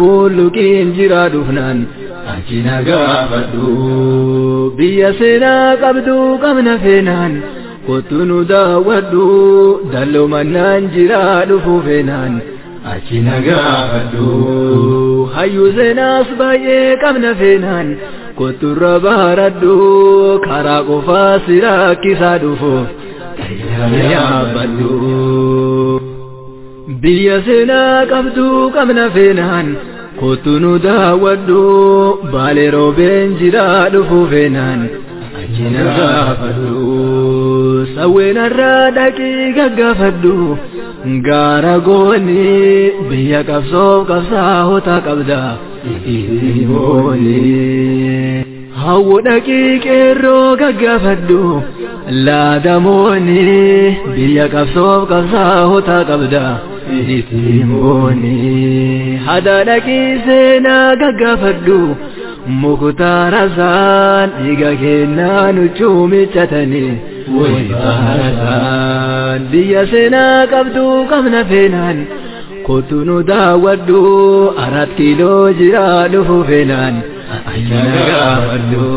Bulluqiin jira dhufnaan achi na gaafadhu. Biyya seenaa qabdu qabna feenaan kottu nu daawwadhu dalloomanaan jira dhufu feenaan achi na gaafadhu. Hayyuu seenaas baay'ee qabna feenaan kotturra baaradhu karaa qofaa si rakkisaa dhufuuf. Yaabbadhu biyya seenaa qabdu qabna feenaan kottu nu daawwadhu baalee roobeen jira dhufu feenaan. Achi na gaafadhu sawweenarraa dhaqii gaggaafadhu gaara gooni biyya qabsoof qabsaa'ota qabda. Itti Hawwu dhaqii qeerroo gaggaafadhu laadamooni biyya qabsoof qabsaa'ota qabda ittiin booni. Hada dhaqii seenaa gaggaafadhu muktaarasaan dhiiga kennaa nuchuu michatanii wayitaarasaan biyya seenaa qabdu qabna feenaan. kottu nu daawwadhu arat kiiloo jira dhufu feenaan achi na gaafadhu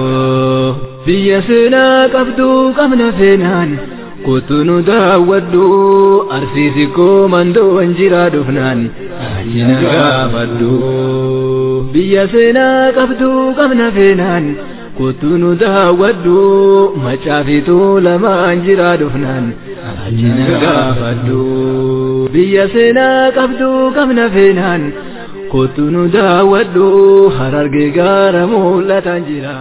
biyya seenaa qabdu qabna feenaan kottu nu daawwadhu arsiisi koo mandoon jira dhufnaan achi na gaafadhu biyya seenaa qabdu qabna feenaan kottu nu daawwadhu macaafituu lamaan jira dhufnaan achi na gaafadhu biyya seenaa qabdu qabna feenaan kottu nu daawwadhu harargee gaara mul'atan jira.